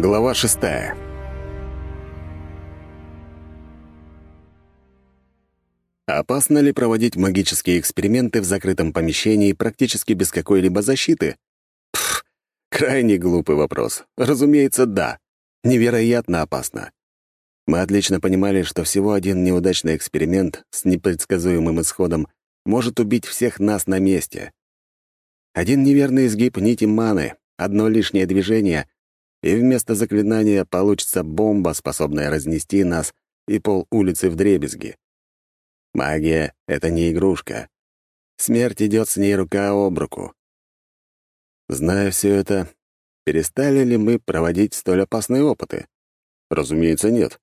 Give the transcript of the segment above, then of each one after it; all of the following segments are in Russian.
Глава шестая. Опасно ли проводить магические эксперименты в закрытом помещении практически без какой-либо защиты? Пф, крайне глупый вопрос. Разумеется, да. Невероятно опасно. Мы отлично понимали, что всего один неудачный эксперимент с непредсказуемым исходом может убить всех нас на месте. Один неверный изгиб нити маны, одно лишнее движение, и вместо заклинания получится бомба, способная разнести нас и пол улицы в дребезги. Магия — это не игрушка. Смерть идет с ней рука об руку. Зная все это, перестали ли мы проводить столь опасные опыты? Разумеется, нет.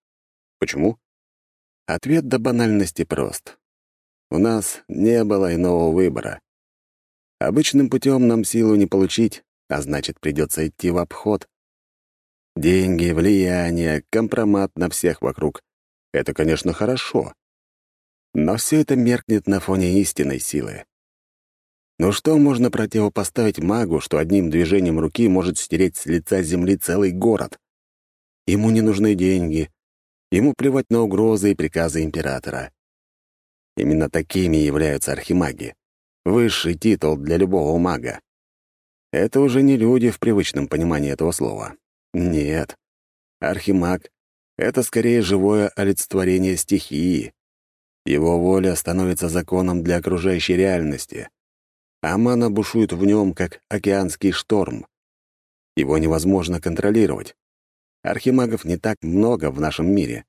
Почему? Ответ до банальности прост. У нас не было иного выбора. Обычным путем нам силу не получить, а значит, придется идти в обход. Деньги, влияние, компромат на всех вокруг — это, конечно, хорошо. Но все это меркнет на фоне истинной силы. Ну что можно противопоставить магу, что одним движением руки может стереть с лица земли целый город? Ему не нужны деньги. Ему плевать на угрозы и приказы императора. Именно такими являются архимаги. Высший титул для любого мага. Это уже не люди в привычном понимании этого слова. Нет. Архимаг — это скорее живое олицетворение стихии. Его воля становится законом для окружающей реальности. А мана бушует в нем, как океанский шторм. Его невозможно контролировать. Архимагов не так много в нашем мире,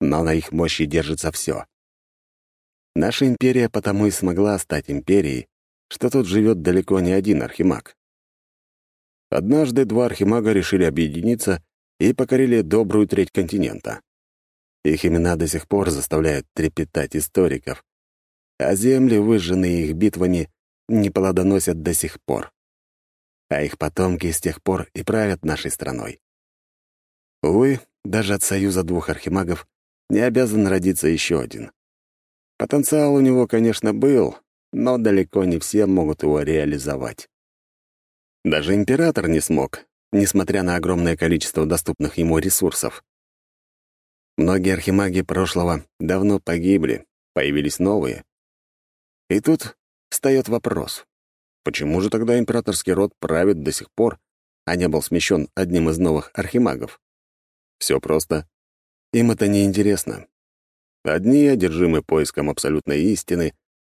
но на их мощи держится все. Наша империя потому и смогла стать империей, что тут живет далеко не один архимаг. Однажды два архимага решили объединиться и покорили добрую треть континента. Их имена до сих пор заставляют трепетать историков, а земли, выжженные их битвами, не плодоносят до сих пор. А их потомки с тех пор и правят нашей страной. Увы, даже от союза двух архимагов не обязан родиться еще один. Потенциал у него, конечно, был, но далеко не все могут его реализовать. Даже император не смог, несмотря на огромное количество доступных ему ресурсов. Многие архимаги прошлого давно погибли, появились новые. И тут встает вопрос, почему же тогда императорский род правит до сих пор, а не был смещен одним из новых архимагов? Все просто. Им это не интересно. Одни одержимы поиском абсолютной истины,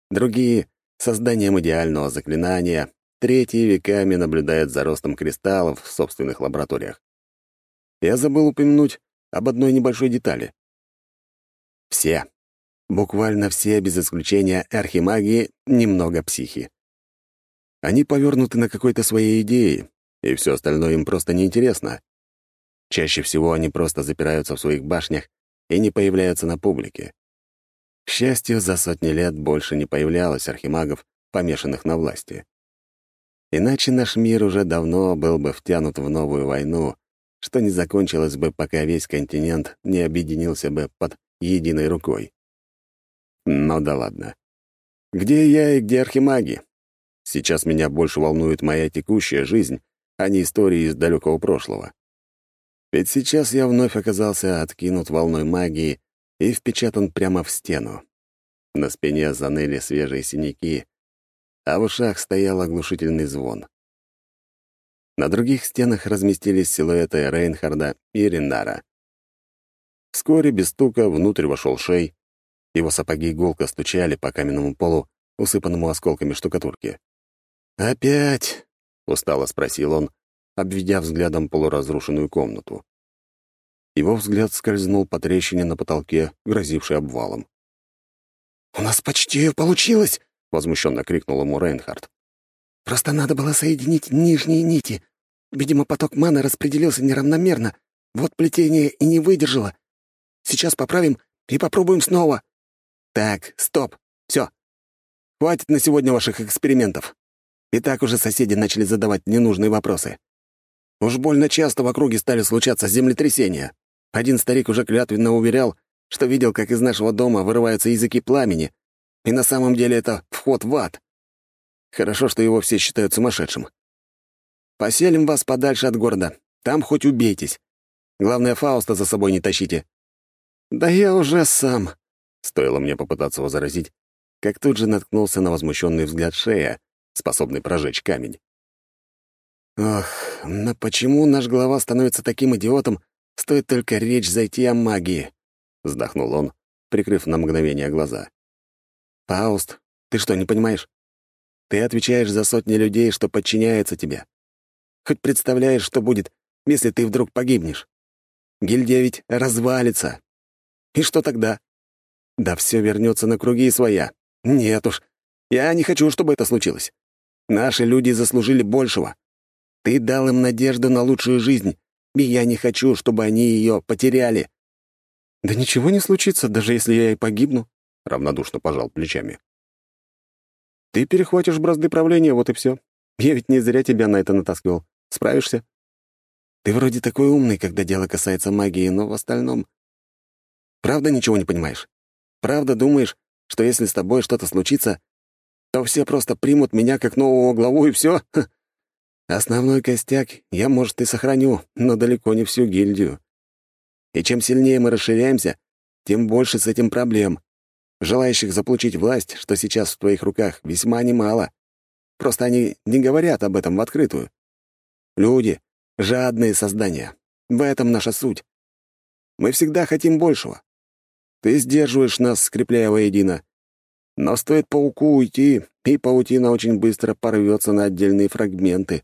другие — созданием идеального заклинания, третьи веками наблюдают за ростом кристаллов в собственных лабораториях. Я забыл упомянуть об одной небольшой детали. Все, буквально все, без исключения архимагии, немного психи. Они повернуты на какой-то своей идее, и все остальное им просто неинтересно. Чаще всего они просто запираются в своих башнях и не появляются на публике. К счастью, за сотни лет больше не появлялось архимагов, помешанных на власти. Иначе наш мир уже давно был бы втянут в новую войну, что не закончилось бы, пока весь континент не объединился бы под единой рукой. Но да ладно. Где я и где архимаги? Сейчас меня больше волнует моя текущая жизнь, а не истории из далекого прошлого. Ведь сейчас я вновь оказался откинут волной магии и впечатан прямо в стену. На спине заныли свежие синяки, а в ушах стоял оглушительный звон. На других стенах разместились силуэты Рейнхарда и Ринара. Вскоре без стука внутрь вошел Шей. Его сапоги гулко стучали по каменному полу, усыпанному осколками штукатурки. «Опять?» — устало спросил он, обведя взглядом полуразрушенную комнату. Его взгляд скользнул по трещине на потолке, грозившей обвалом. «У нас почти получилось!» — возмущенно крикнул ему Рейнхард. Просто надо было соединить нижние нити. Видимо, поток маны распределился неравномерно. Вот плетение и не выдержало. Сейчас поправим и попробуем снова. Так, стоп. Все. Хватит на сегодня ваших экспериментов. И так уже соседи начали задавать ненужные вопросы. Уж больно часто в округе стали случаться землетрясения. Один старик уже клятвенно уверял, что видел, как из нашего дома вырываются языки пламени, и на самом деле это вход в ад. Хорошо, что его все считают сумасшедшим. Поселим вас подальше от города. Там хоть убейтесь. Главное, Фауста за собой не тащите». «Да я уже сам», — стоило мне попытаться его заразить, как тут же наткнулся на возмущенный взгляд Шея, способный прожечь камень. «Ох, но почему наш глава становится таким идиотом, стоит только речь зайти о магии?» — вздохнул он, прикрыв на мгновение глаза. «Пауст, ты что, не понимаешь? Ты отвечаешь за сотни людей, что подчиняются тебе. Хоть представляешь, что будет, если ты вдруг погибнешь? Гильдия ведь развалится. И что тогда? Да все вернется на круги своя. Нет уж, я не хочу, чтобы это случилось. Наши люди заслужили большего. Ты дал им надежду на лучшую жизнь, и я не хочу, чтобы они ее потеряли». «Да ничего не случится, даже если я и погибну», — равнодушно пожал плечами. «Ты перехватишь бразды правления, вот и все. Я ведь не зря тебя на это натаскивал. Справишься?» «Ты вроде такой умный, когда дело касается магии, но в остальном...» «Правда ничего не понимаешь? Правда думаешь, что если с тобой что-то случится, то все просто примут меня как нового главу и все? Основной костяк я, может, и сохраню, но далеко не всю гильдию. И чем сильнее мы расширяемся, тем больше с этим проблем. Желающих заполучить власть, что сейчас в твоих руках, весьма немало. Просто они не говорят об этом в открытую. Люди — жадные создания. В этом наша суть. Мы всегда хотим большего. Ты сдерживаешь нас, скрепляя воедино. Но стоит пауку уйти, и паутина очень быстро порвется на отдельные фрагменты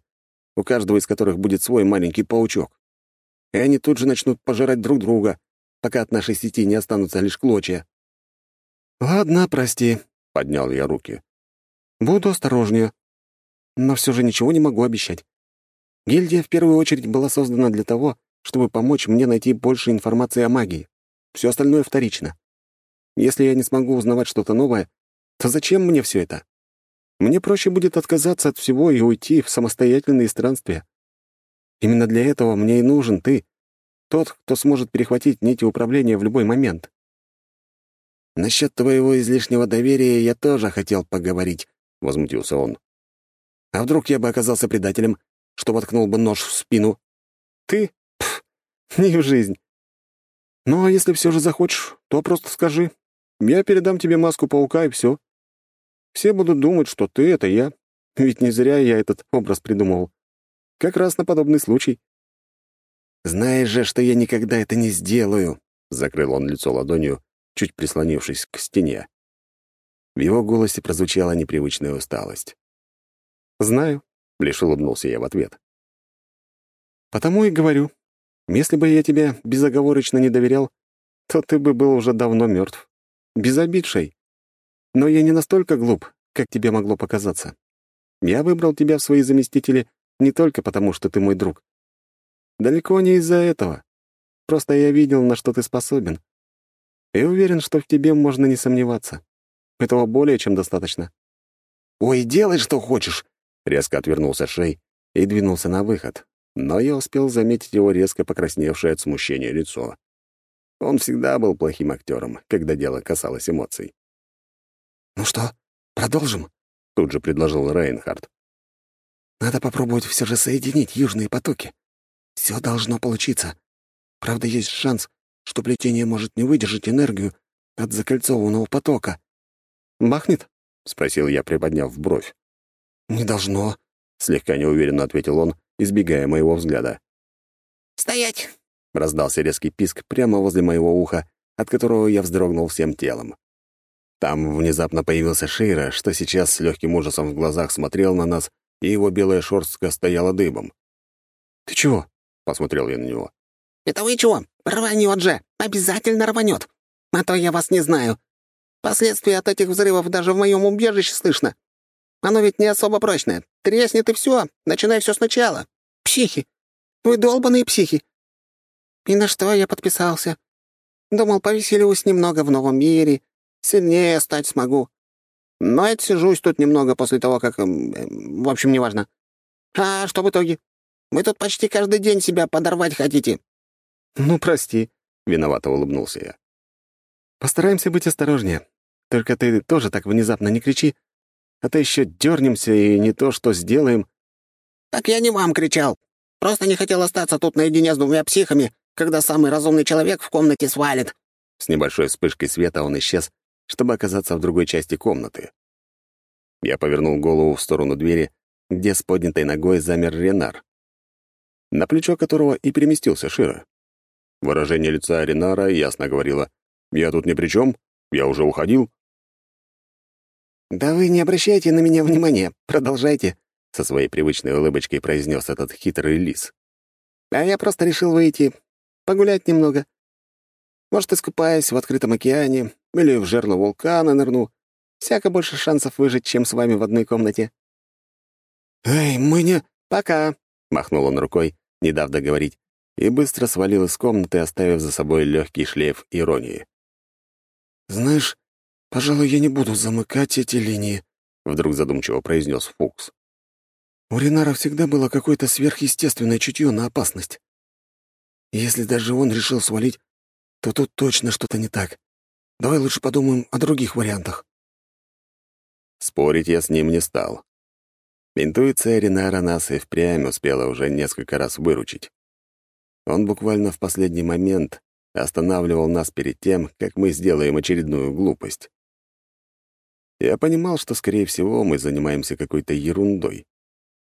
у каждого из которых будет свой маленький паучок. И они тут же начнут пожирать друг друга, пока от нашей сети не останутся лишь клочья. «Ладно, прости», — поднял я руки. «Буду осторожнее. Но все же ничего не могу обещать. Гильдия в первую очередь была создана для того, чтобы помочь мне найти больше информации о магии. Все остальное вторично. Если я не смогу узнавать что-то новое, то зачем мне все это? Мне проще будет отказаться от всего и уйти в самостоятельные странствия. Именно для этого мне и нужен ты, тот, кто сможет перехватить нити управления в любой момент. «Насчет твоего излишнего доверия я тоже хотел поговорить», — возмутился он. «А вдруг я бы оказался предателем, что воткнул бы нож в спину?» «Ты? Пф, не в жизнь. Ну, а если все же захочешь, то просто скажи. Я передам тебе маску паука, и все. Все будут думать, что ты — это я. Ведь не зря я этот образ придумывал. Как раз на подобный случай. «Знаешь же, что я никогда это не сделаю», — закрыл он лицо ладонью, чуть прислонившись к стене. В его голосе прозвучала непривычная усталость. «Знаю», — лишь улыбнулся я в ответ. «Потому и говорю, если бы я тебе безоговорочно не доверял, то ты бы был уже давно мертв. Без обид, Шей. Но я не настолько глуп, как тебе могло показаться. Я выбрал тебя в свои заместители не только потому, что ты мой друг. Далеко не из-за этого. Просто я видел, на что ты способен. И уверен, что в тебе можно не сомневаться. Этого более чем достаточно. «Ой, делай, что хочешь!» Резко отвернулся Шей и двинулся на выход. Но я успел заметить его резко покрасневшее от смущения лицо. Он всегда был плохим актером, когда дело касалось эмоций. «Ну что, продолжим?» — тут же предложил Рейнхард. «Надо попробовать все же соединить южные потоки. Все должно получиться. Правда, есть шанс, что плетение может не выдержать энергию от закольцованного потока». «Бахнет?» — спросил я, приподняв бровь. «Не должно», — слегка неуверенно ответил он, избегая моего взгляда. «Стоять!» — раздался резкий писк прямо возле моего уха, от которого я вздрогнул всем телом. Там внезапно появился Шейра, что сейчас с легким ужасом в глазах смотрел на нас, и его белая шорстка стояла дыбом. «Ты чего?» — посмотрел я на него. «Это вы чего? Рванет же! Обязательно рванет! А то я вас не знаю. Последствия от этих взрывов даже в моем убежище слышно. Оно ведь не особо прочное. Треснет и все. Начинай все сначала. Психи! Вы долбаные психи! И на что я подписался? Думал, повеселюсь немного в новом мире, Сильнее стать смогу. Но это сижусь тут немного после того, как... Эм, эм, в общем, неважно. А что в итоге? Вы тут почти каждый день себя подорвать хотите». «Ну, прости», — виновато улыбнулся я. «Постараемся быть осторожнее. Только ты тоже так внезапно не кричи, а то еще дернемся и не то что сделаем». «Так я не вам кричал. Просто не хотел остаться тут наедине с двумя психами, когда самый разумный человек в комнате свалит». С небольшой вспышкой света он исчез, чтобы оказаться в другой части комнаты. Я повернул голову в сторону двери, где с поднятой ногой замер Ренар, на плечо которого и переместился Шира. Выражение лица Ренара ясно говорило «Я тут ни при чем, я уже уходил». «Да вы не обращайте на меня внимания, продолжайте», — со своей привычной улыбочкой произнес этот хитрый лис. «А я просто решил выйти, погулять немного. Может, искупаюсь в открытом океане или в жерло вулкана нырну. Всяко больше шансов выжить, чем с вами в одной комнате». «Эй, мы не...» «Пока», — махнул он рукой, не дав договорить, и быстро свалил из комнаты, оставив за собой легкий шлейф иронии. «Знаешь, пожалуй, я не буду замыкать эти линии», — вдруг задумчиво произнес Фукс. У Ренара всегда было какое-то сверхъестественное чутье на опасность. Если даже он решил свалить, то тут точно что-то не так. Давай лучше подумаем о других вариантах. Спорить я с ним не стал. Интуиция Ренара нас и впрямь успела уже несколько раз выручить. Он буквально в последний момент останавливал нас перед тем, как мы сделаем очередную глупость. Я понимал, что, скорее всего, мы занимаемся какой-то ерундой.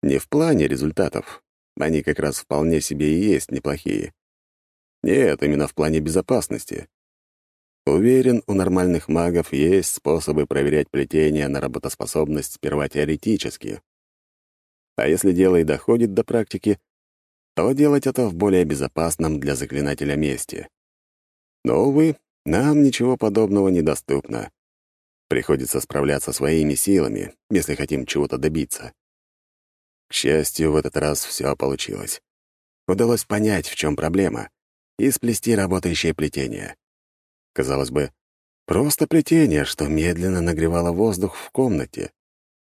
Не в плане результатов. Они как раз вполне себе и есть неплохие. Нет, именно в плане безопасности. Уверен, у нормальных магов есть способы проверять плетение на работоспособность сперва теоретически. А если дело и доходит до практики, то делать это в более безопасном для заклинателя месте. Но, увы, нам ничего подобного недоступно. Приходится справляться своими силами, если хотим чего-то добиться. К счастью, в этот раз все получилось. Удалось понять, в чем проблема, и сплести работающее плетение. Казалось бы, просто плетение, что медленно нагревало воздух в комнате.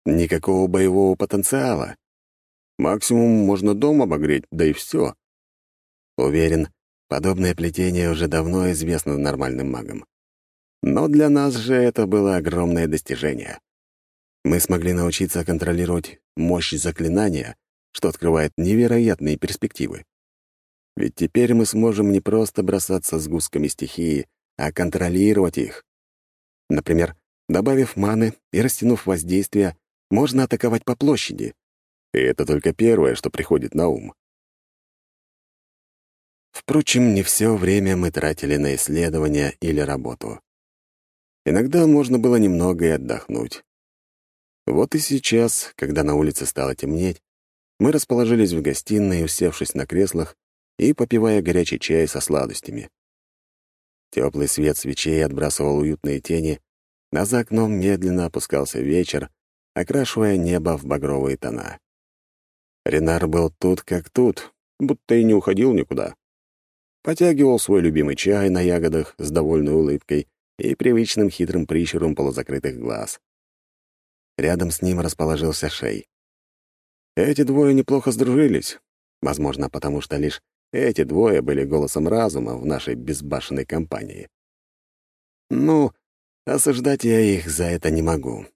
Никакого боевого потенциала. Максимум можно дом обогреть, да и все. Уверен, подобное плетение уже давно известно нормальным магам. Но для нас же это было огромное достижение. Мы смогли научиться контролировать мощь заклинания, что открывает невероятные перспективы. Ведь теперь мы сможем не просто бросаться с гусками стихии, а контролировать их. Например, добавив маны и растянув воздействие, можно атаковать по площади. И это только первое, что приходит на ум. Впрочем, не все время мы тратили на исследования или работу. Иногда можно было немного и отдохнуть. Вот и сейчас, когда на улице стало темнеть, мы расположились в гостиной, усевшись на креслах и попивая горячий чай со сладостями. Теплый свет свечей отбрасывал уютные тени, а за окном медленно опускался вечер, окрашивая небо в багровые тона. Ренар был тут как тут, будто и не уходил никуда. Потягивал свой любимый чай на ягодах с довольной улыбкой и привычным хитрым прищуром полузакрытых глаз. Рядом с ним расположился Шей. Эти двое неплохо сдружились, возможно, потому что лишь эти двое были голосом разума в нашей безбашенной компании. Ну, осуждать я их за это не могу.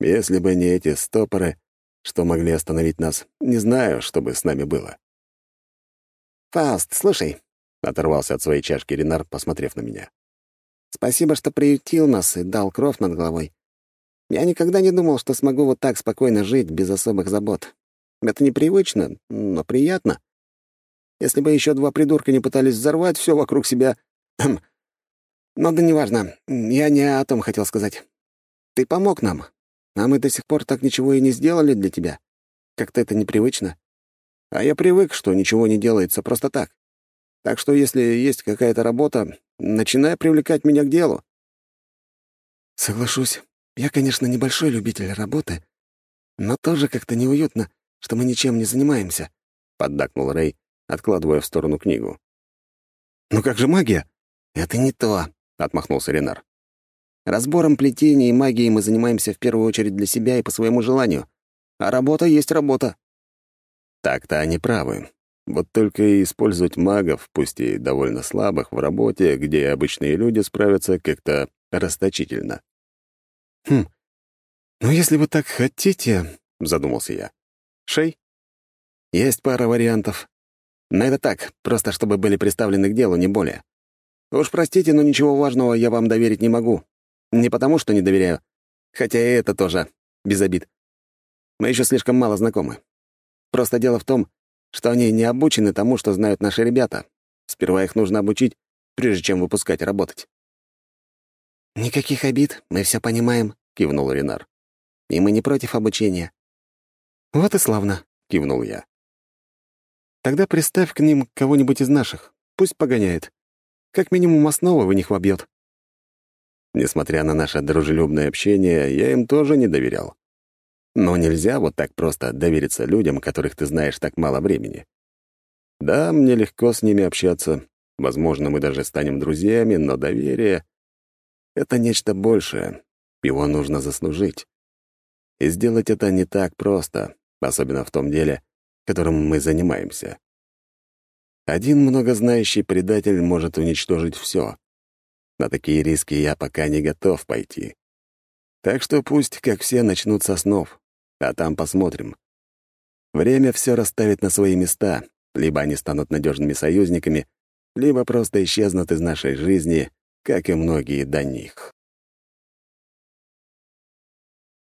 Если бы не эти стопоры, что могли остановить нас, не знаю, что бы с нами было. «Фауст, слушай», — оторвался от своей чашки Ренар, посмотрев на меня. «Спасибо, что приютил нас и дал кровь над головой. Я никогда не думал, что смогу вот так спокойно жить без особых забот. Это непривычно, но приятно. Если бы еще два придурка не пытались взорвать все вокруг себя... Но да неважно, я не о том хотел сказать. Ты помог нам, а мы до сих пор так ничего и не сделали для тебя. Как-то это непривычно. А я привык, что ничего не делается просто так. Так что если есть какая-то работа, начинай привлекать меня к делу. Соглашусь. Я, конечно, небольшой любитель работы, но тоже как-то неуютно, что мы ничем не занимаемся», — поддакнул Рэй, откладывая в сторону книгу. «Ну как же магия?» «Это не то», — отмахнулся Ренар. «Разбором плетений и магией мы занимаемся в первую очередь для себя и по своему желанию, а работа есть работа». Так-то они правы. Вот только и использовать магов, пусть и довольно слабых, в работе, где обычные люди справятся как-то расточительно. «Хм, ну если вы так хотите», — задумался я. «Шей?» «Есть пара вариантов. Но это так, просто чтобы были приставлены к делу, не более. Уж простите, но ничего важного я вам доверить не могу. Не потому, что не доверяю, хотя и это тоже, без обид. Мы еще слишком мало знакомы. Просто дело в том, что они не обучены тому, что знают наши ребята. Сперва их нужно обучить, прежде чем выпускать работать. «Никаких обид, мы все понимаем», — кивнул Ренар. «И мы не против обучения». «Вот и славно», — кивнул я. «Тогда приставь к ним кого-нибудь из наших. Пусть погоняет. Как минимум основы в них вобьет». Несмотря на наше дружелюбное общение, я им тоже не доверял. Но нельзя вот так просто довериться людям, которых ты знаешь так мало времени. Да, мне легко с ними общаться. Возможно, мы даже станем друзьями, но доверие — это нечто большее. Его нужно заслужить. И сделать это не так просто, особенно в том деле, которым мы занимаемся. Один многознающий предатель может уничтожить все. На такие риски я пока не готов пойти. Так что пусть, как все, начнут со снов а там посмотрим. Время все расставит на свои места, либо они станут надежными союзниками, либо просто исчезнут из нашей жизни, как и многие до них.